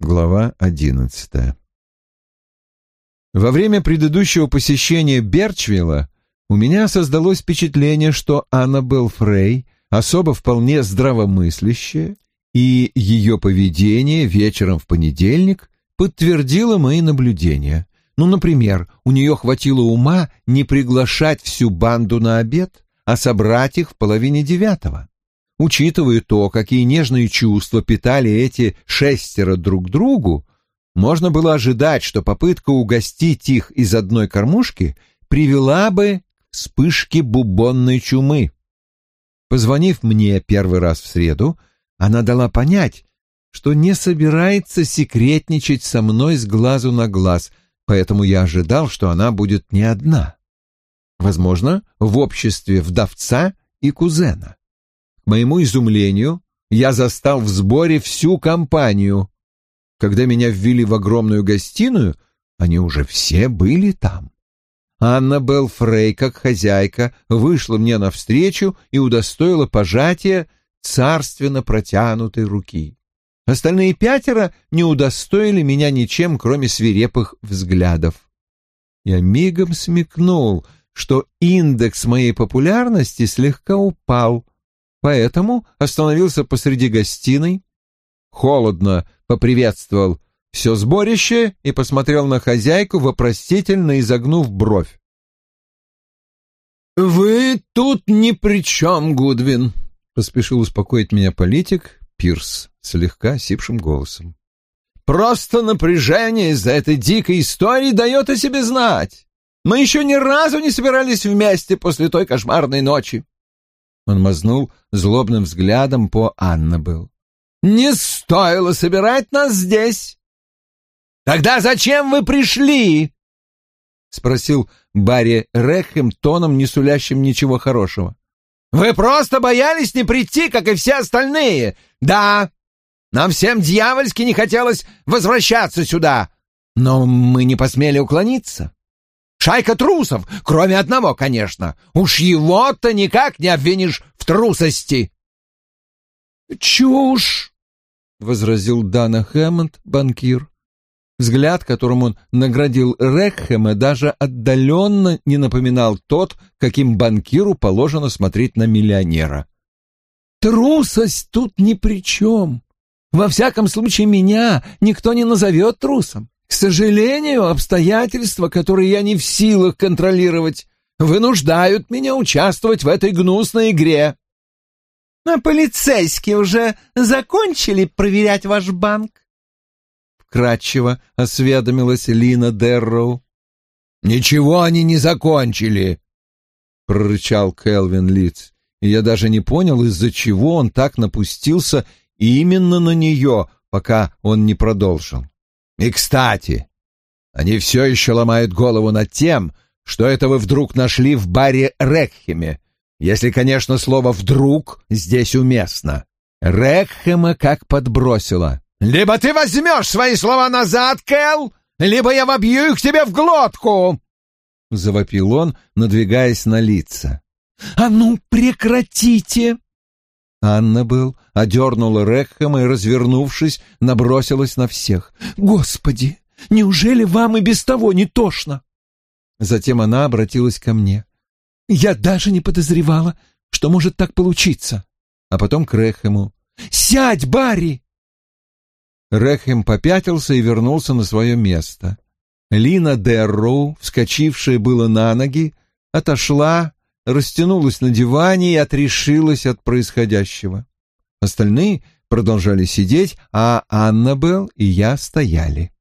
Глава одиннадцатая Во время предыдущего посещения Берчвилла у меня создалось впечатление, что Аннабелл Фрей особо вполне здравомыслящая, и ее поведение вечером в понедельник подтвердило мои наблюдения. Ну, например, у нее хватило ума не приглашать всю банду на обед, а собрать их в половине девятого. Учитывая то, какие нежные чувства питали эти шестеро друг другу, можно было ожидать, что попытка угостить их из одной кормушки привела бы к вспышке бубонной чумы. Позвонив мне первый раз в среду, она дала понять, что не собирается секретничать со мной с глазу на глаз, поэтому я ожидал, что она будет не одна. Возможно, в обществе вдовца и кузена. Моему изумлению, я застал в сборе всю компанию. Когда меня ввели в огромную гостиную, они уже все были там. Анна Белфрей, как хозяйка, вышла мне навстречу и удостоила пожатия царственно протянутой руки. Остальные пятеро не удостоили меня ничем, кроме свирепых взглядов. Я мигом смекнул, что индекс моей популярности слегка упал — поэтому остановился посреди гостиной, холодно поприветствовал все сборище и посмотрел на хозяйку, вопросительно изогнув бровь. «Вы тут ни при чем, Гудвин», — поспешил успокоить меня политик Пирс слегка сипшим голосом. «Просто напряжение из-за этой дикой истории дает о себе знать. Мы еще ни разу не собирались вместе после той кошмарной ночи. Он мазнул злобным взглядом по Аннабелл. «Не стоило собирать нас здесь!» «Тогда зачем вы пришли?» — спросил Барри Рекхем тоном, не сулящим ничего хорошего. «Вы просто боялись не прийти, как и все остальные. Да, нам всем дьявольски не хотелось возвращаться сюда, но мы не посмели уклониться. Шайка трусов, кроме одного, конечно. Уж его-то никак не обвинишь в трусости. «Чушь!» — возразил Дана Хэммонд, банкир. Взгляд, которым он наградил Рекхема, даже отдаленно не напоминал тот, каким банкиру положено смотреть на миллионера. «Трусость тут ни при чем. Во всяком случае, меня никто не назовет трусом. К сожалению, обстоятельства, которые я не в силах контролировать, вынуждают меня участвовать в этой гнусной игре. А полицейские уже закончили проверять ваш банк? Вкратчиво осведомилась Лина Дерроу. Ничего они не закончили, прорычал Келвин Литц. И я даже не понял, из-за чего он так напустился именно на нее, пока он не продолжил. И, кстати, они все еще ломают голову над тем, что это вы вдруг нашли в баре Рекхеме, если, конечно, слово «вдруг» здесь уместно. Рекхема как подбросила. «Либо ты возьмешь свои слова назад, Кэл, либо я вобью их тебе в глотку!» Завопил он, надвигаясь на лица. «А ну, прекратите!» Анна был, одернула Рекхэма и, развернувшись, набросилась на всех. «Господи, неужели вам и без того не тошно?» Затем она обратилась ко мне. «Я даже не подозревала, что может так получиться». А потом к Рехэму. «Сядь, Барри!» Рехем попятился и вернулся на свое место. Лина Дерроу, вскочившая было на ноги, отошла растянулась на диване и отрешилась от происходящего. Остальные продолжали сидеть, а Аннабелл и я стояли.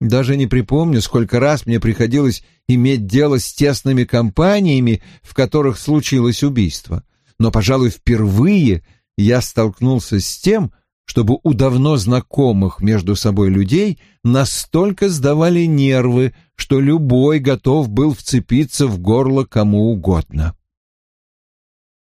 Даже не припомню, сколько раз мне приходилось иметь дело с тесными компаниями, в которых случилось убийство. Но, пожалуй, впервые я столкнулся с тем, чтобы у давно знакомых между собой людей настолько сдавали нервы, что любой готов был вцепиться в горло кому угодно.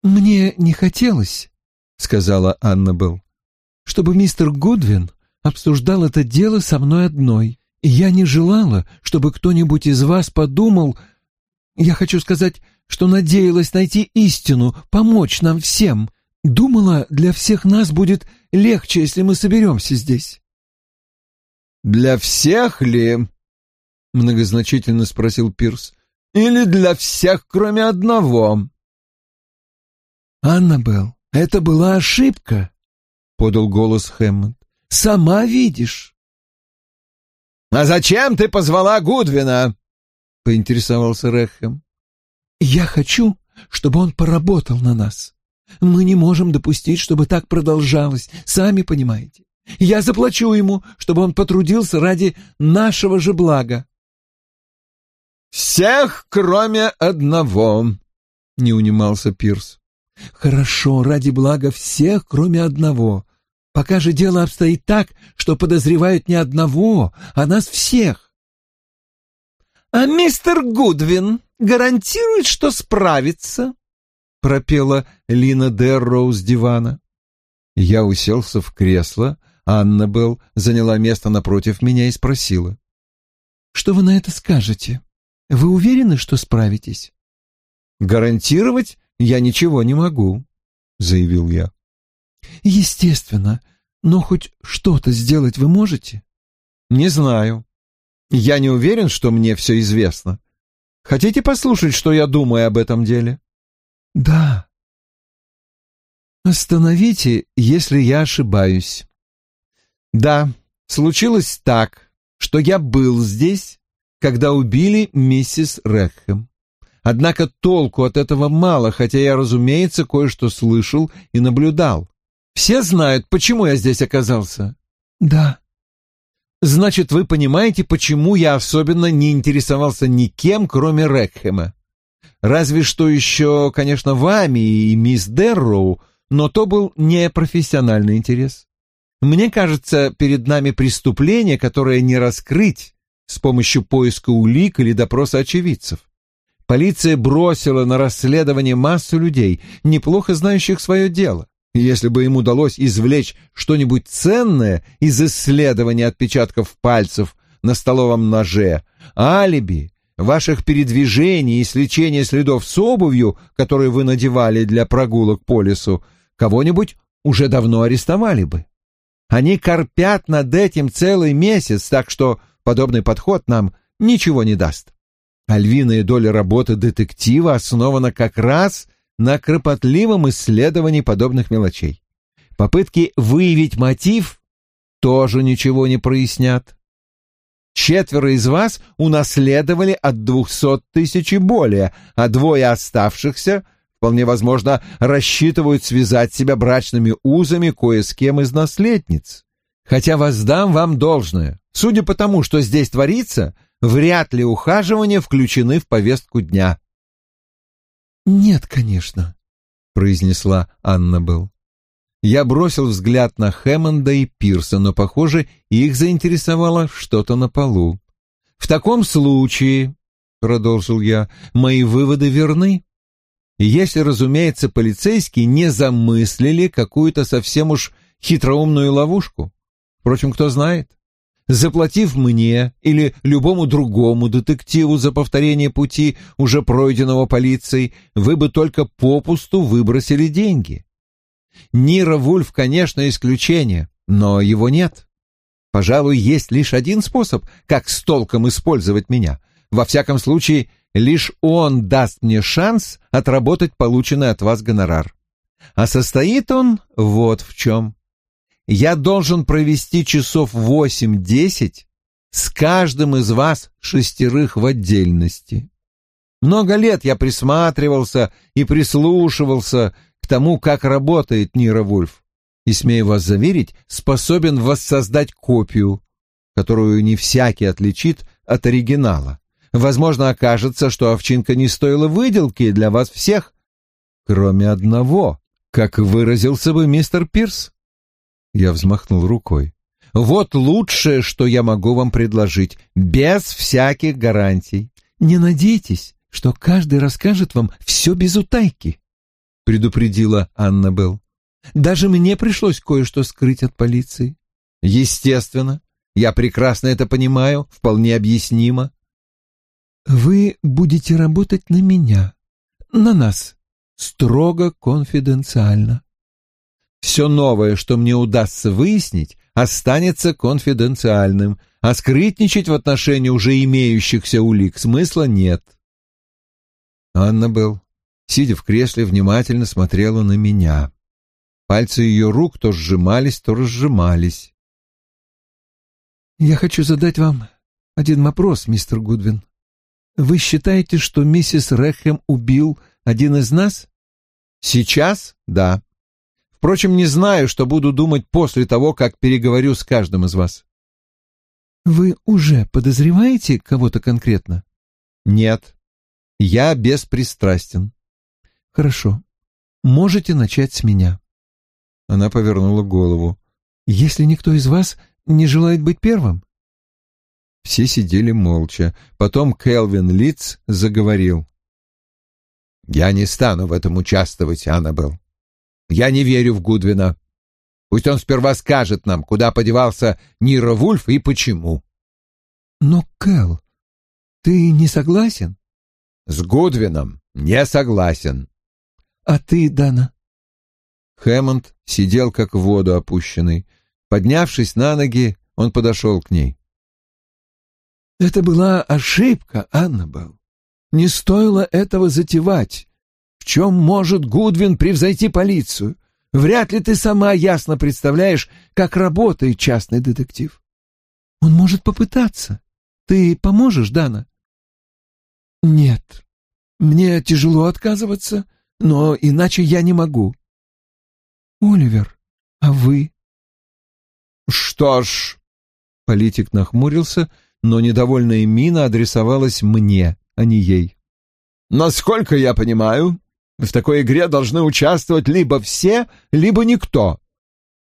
«Мне не хотелось», — сказала Аннабелл, — «чтобы мистер Гудвин обсуждал это дело со мной одной. Я не желала, чтобы кто-нибудь из вас подумал... Я хочу сказать, что надеялась найти истину, помочь нам всем. Думала, для всех нас будет легче, если мы соберемся здесь. «Для всех ли?» — многозначительно спросил Пирс. «Или для всех, кроме одного?» «Аннабелл, это была ошибка», — подал голос Хэммонд. «Сама видишь». «А зачем ты позвала Гудвина?» — поинтересовался Рэхэм. «Я хочу, чтобы он поработал на нас. Мы не можем допустить, чтобы так продолжалось, сами понимаете. Я заплачу ему, чтобы он потрудился ради нашего же блага». «Всех, кроме одного», — не унимался Пирс. «Хорошо, ради блага всех, кроме одного. Пока же дело обстоит так, что подозревают не одного, а нас всех». «А мистер Гудвин гарантирует, что справится», — пропела Лина Дерроу с дивана. Я уселся в кресло, Аннабелл заняла место напротив меня и спросила. «Что вы на это скажете? Вы уверены, что справитесь?» «Гарантировать я ничего не могу», — заявил я. «Естественно, но хоть что-то сделать вы можете?» «Не знаю. Я не уверен, что мне все известно. Хотите послушать, что я думаю об этом деле?» «Да». «Остановите, если я ошибаюсь». «Да, случилось так, что я был здесь, когда убили миссис Рэкхэм. Однако толку от этого мало, хотя я, разумеется, кое-что слышал и наблюдал. Все знают, почему я здесь оказался?» «Да». Значит, вы понимаете, почему я особенно не интересовался никем, кроме Рекхема. Разве что еще, конечно, вами и мисс Дерроу, но то был не профессиональный интерес. Мне кажется, перед нами преступление, которое не раскрыть с помощью поиска улик или допроса очевидцев. Полиция бросила на расследование массу людей, неплохо знающих свое дело. Если бы им удалось извлечь что-нибудь ценное из исследования отпечатков пальцев на столовом ноже, алиби, ваших передвижений и сличения следов с обувью, которые вы надевали для прогулок по лесу, кого-нибудь уже давно арестовали бы. Они корпят над этим целый месяц, так что подобный подход нам ничего не даст. А львиная доля работы детектива основана как раз на кропотливом исследовании подобных мелочей. Попытки выявить мотив тоже ничего не прояснят. Четверо из вас унаследовали от двухсот тысяч и более, а двое оставшихся, вполне возможно, рассчитывают связать себя брачными узами кое с кем из наследниц. Хотя воздам вам должное. Судя по тому, что здесь творится, вряд ли ухаживания включены в повестку дня. «Нет, конечно», — произнесла Аннабелл. Я бросил взгляд на Хэммонда и Пирса, но, похоже, их заинтересовало что-то на полу. «В таком случае», — продолжил я, — «мои выводы верны. Если, разумеется, полицейские не замыслили какую-то совсем уж хитроумную ловушку. Впрочем, кто знает? Заплатив мне или любому другому детективу за повторение пути, уже пройденного полицией, вы бы только попусту выбросили деньги. Нира Вульф, конечно, исключение, но его нет. Пожалуй, есть лишь один способ, как с толком использовать меня. Во всяком случае, лишь он даст мне шанс отработать полученный от вас гонорар. А состоит он вот в чем я должен провести часов восемь-десять с каждым из вас шестерых в отдельности. Много лет я присматривался и прислушивался тому, как работает Нира Вульф, и, смею вас заверить, способен воссоздать копию, которую не всякий отличит от оригинала. Возможно, окажется, что овчинка не стоила выделки для вас всех, кроме одного, как выразился бы мистер Пирс. Я взмахнул рукой. «Вот лучшее, что я могу вам предложить, без всяких гарантий. Не надейтесь, что каждый расскажет вам все без утайки», — предупредила Аннабелл. «Даже мне пришлось кое-что скрыть от полиции». «Естественно. Я прекрасно это понимаю, вполне объяснимо». «Вы будете работать на меня, на нас, строго конфиденциально». Все новое, что мне удастся выяснить, останется конфиденциальным, а скрытничать в отношении уже имеющихся улик смысла нет. Аннабелл, сидя в кресле, внимательно смотрела на меня. Пальцы ее рук то сжимались, то разжимались. «Я хочу задать вам один вопрос, мистер Гудвин. Вы считаете, что миссис Рэхэм убил один из нас?» «Сейчас — да. Впрочем, не знаю, что буду думать после того, как переговорю с каждым из вас». «Вы уже подозреваете кого-то конкретно?» «Нет. Я беспристрастен». «Хорошо. Можете начать с меня». Она повернула голову. «Если никто из вас не желает быть первым?» Все сидели молча. Потом Келвин Литц заговорил. «Я не стану в этом участвовать, Аннабелл. Я не верю в Гудвина. Пусть он сперва скажет нам, куда подевался Ниро Вульф и почему. Но, Кэл, ты не согласен? С Гудвином не согласен. А ты, Дана? Хэммонд сидел как в воду опущенный. Поднявшись на ноги, он подошел к ней. Это была ошибка, Аннабелл. Не стоило этого затевать. В чем может Гудвин превзойти полицию? Вряд ли ты сама ясно представляешь, как работает частный детектив. Он может попытаться. Ты поможешь, Дана? Нет. Мне тяжело отказываться, но иначе я не могу. Оливер, а вы? Что ж, политик нахмурился, но недовольная мина адресовалась мне, а не ей. Насколько я понимаю, в такой игре должны участвовать либо все, либо никто.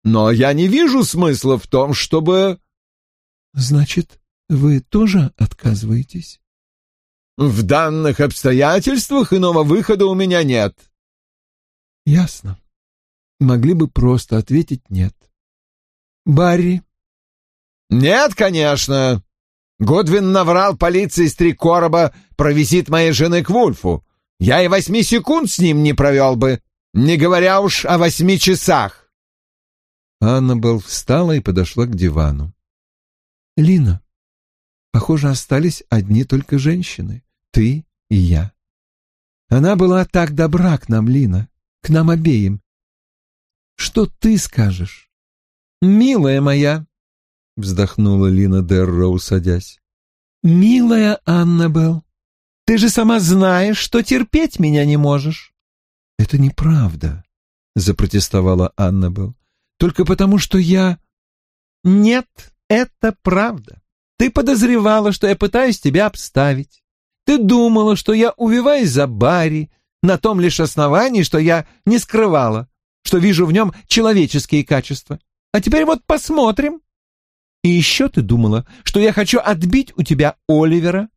Но я не вижу смысла в том, чтобы... Значит, вы тоже отказываетесь? В данных обстоятельствах иного выхода у меня нет. Ясно. Могли бы просто ответить «нет». Барри? Нет, конечно. Годвин наврал полиции с три короба про визит моей жены к Вульфу. Я и восьми секунд с ним не провел бы, не говоря уж о восьми часах. Аннабелл встала и подошла к дивану. «Лина, похоже, остались одни только женщины, ты и я. Она была так добра к нам, Лина, к нам обеим. Что ты скажешь?» «Милая моя», — вздохнула Лина Дерроу, садясь. «Милая Аннабелл, ты же сама знаешь, что терпеть меня не можешь. Это неправда, запротестовала Аннабелл. Только потому, что я Нет, это правда. Ты подозревала, что я пытаюсь тебя обставить. Ты думала, что я увиваюсь за Барри на том лишь основании, что я не скрывала, что вижу в нем человеческие качества. А теперь вот посмотрим. И еще ты думала, что я хочу отбить у тебя Оливера,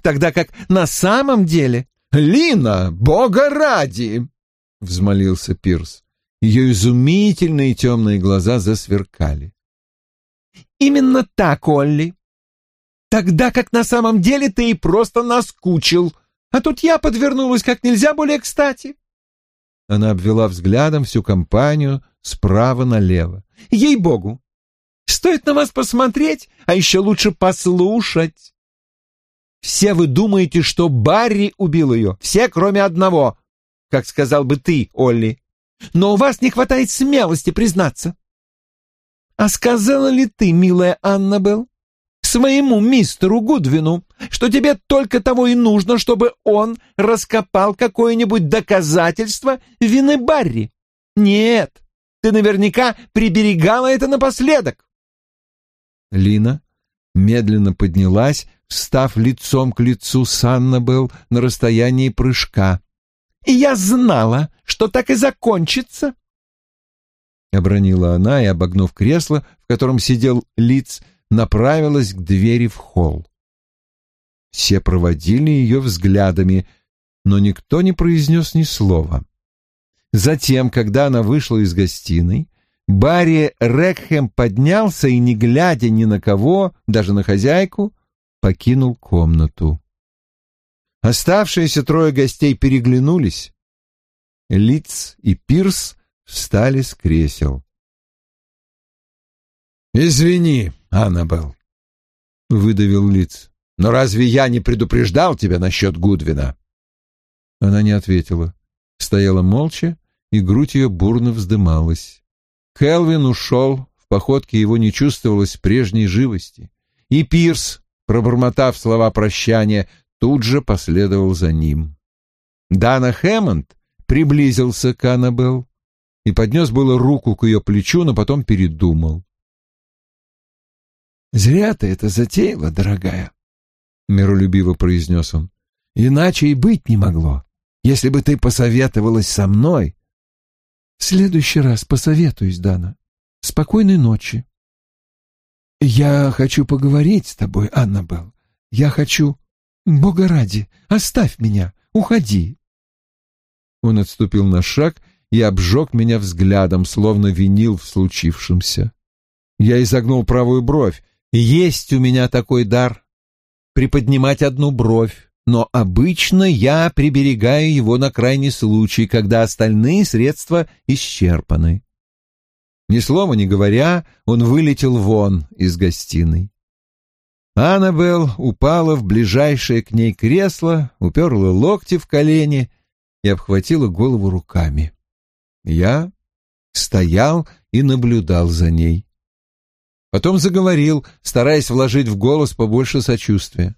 тогда как на самом деле... «Лина, бога ради!» — взмолился Пирс. Ее изумительные темные глаза засверкали. «Именно так, Олли. Тогда как на самом деле ты и просто наскучил, а тут я подвернулась как нельзя более кстати». Она обвела взглядом всю компанию справа налево. «Ей-богу! Стоит на вас посмотреть, а еще лучше послушать. Все вы думаете, что Барри убил ее, все, кроме одного, как сказал бы ты, Олли. Но у вас не хватает смелости признаться. А сказала ли ты, милая Аннабелл, своему мистеру Гудвину, что тебе только того и нужно, чтобы он раскопал какое-нибудь доказательство вины Барри? Нет, ты наверняка приберегала это напоследок. Лина медленно поднялась, встав лицом к лицу с Аннабелл на расстоянии прыжка. «И я знала, что так и закончится!» Обронила она и, обогнув кресло, в котором сидел Лиц, направилась к двери в холл. Все проводили ее взглядами, но никто не произнес ни слова. Затем, когда она вышла из гостиной, Барри Рекхэм поднялся и, не глядя ни на кого, даже на хозяйку, покинул комнату. Оставшиеся трое гостей переглянулись. Лиц и Пирс встали с кресел. «Извини, Аннабелл, — выдавил Лиц. «Но разве я не предупреждал тебя насчет Гудвина?» Она не ответила. Стояла молча, и грудь ее бурно вздымалась. Келвин ушел, в походке его не чувствовалось прежней живости. И Пирс, пробормотав слова прощания, тут же последовал за ним. Дана Хэммонд приблизился к Аннабелл и поднес было руку к ее плечу, но потом передумал. «Зря ты это затеяла, дорогая», — миролюбиво произнес он. «Иначе и быть не могло, если бы ты посоветовалась со мной». «В следующий раз посоветуюсь, Дана. Спокойной ночи». «Я хочу поговорить с тобой, Аннабелл. Я хочу... Бога ради, оставь меня, уходи». Он отступил на шаг и обжег меня взглядом, словно винил в случившемся. Я изогнул правую бровь. Есть у меня такой дар — приподнимать одну бровь, но обычно я приберегаю его на крайний случай, когда остальные средства исчерпаны. Ни слова не говоря, он вылетел вон из гостиной. Аннабелл упала в ближайшее к ней кресло, уперла локти в колени и обхватила голову руками. Я стоял и наблюдал за ней. Потом заговорил, стараясь вложить в голос побольше сочувствия.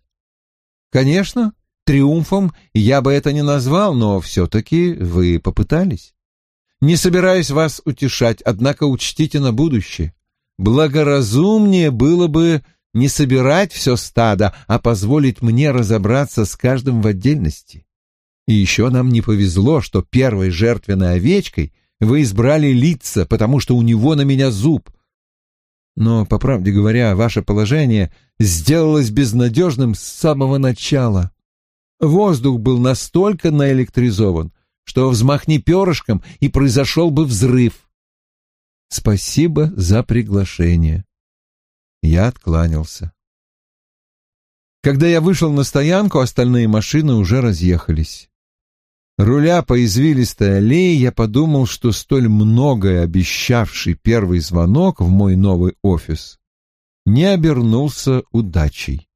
«Конечно, триумфом я бы это не назвал, но все-таки вы попытались. Не собираюсь вас утешать, однако учтите на будущее. Благоразумнее было бы не собирать все стадо, а позволить мне разобраться с каждым в отдельности. И еще нам не повезло, что первой жертвенной овечкой вы избрали лица, потому что у него на меня зуб. Но, по правде говоря, ваше положение сделалось безнадежным с самого начала. Воздух был настолько наэлектризован, что взмахни перышком, и произошел бы взрыв. Спасибо за приглашение. Я откланялся. Когда я вышел на стоянку, остальные машины уже разъехались. Руля по извилистой аллее, я подумал, что столь многое обещавший первый звонок в мой новый офис не обернулся удачей.